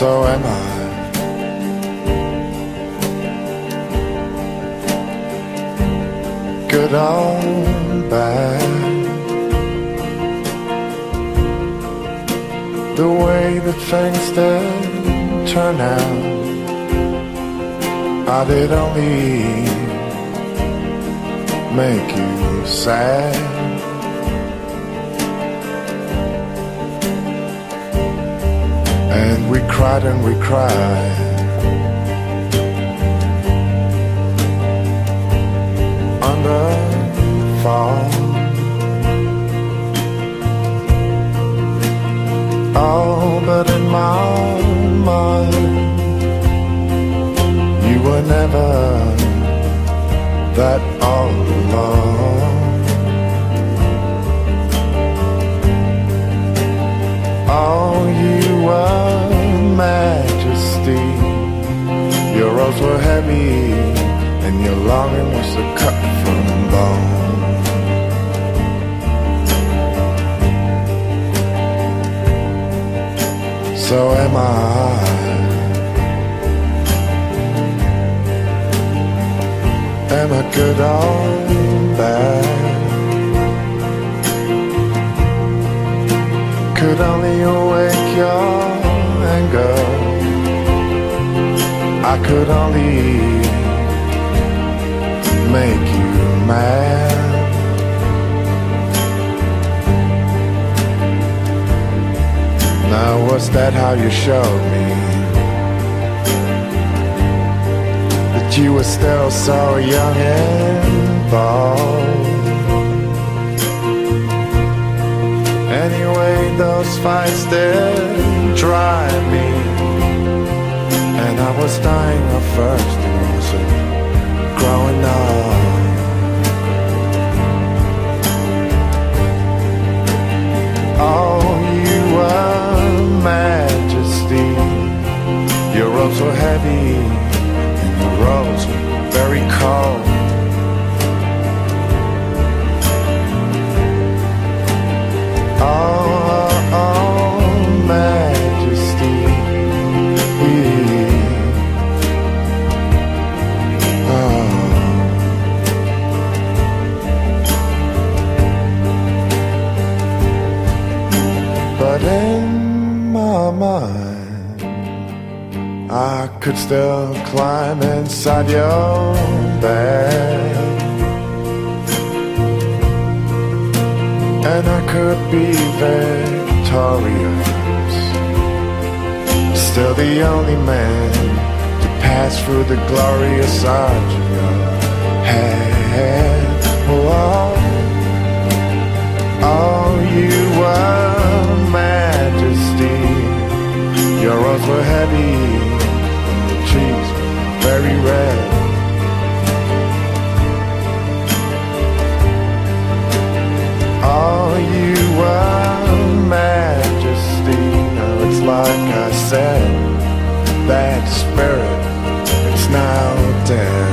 so am I. Good or bad, the way that things did turn out, I did only make you sad. We cried and we cried. Under fall. Oh, but in my mind, you were never that all alone. Heavy, and your longing was a cut from bone. So am I. Am I good or bad? could only your could only make you mad. Now, was that how you showed me that you were still so young and bold? Anyway, those fights did drive me. Was dying of first, and uh, growing up. Oh, you were majesty. Your robes were heavy, and your robes But in my mind, I could still climb inside your bed. and I could be victorious. Still the only man to pass through the glorious arch of your Your arms were heavy, and the cheeks very red. Oh, you a majesty? Now it's like I said, that spirit, it's now dead.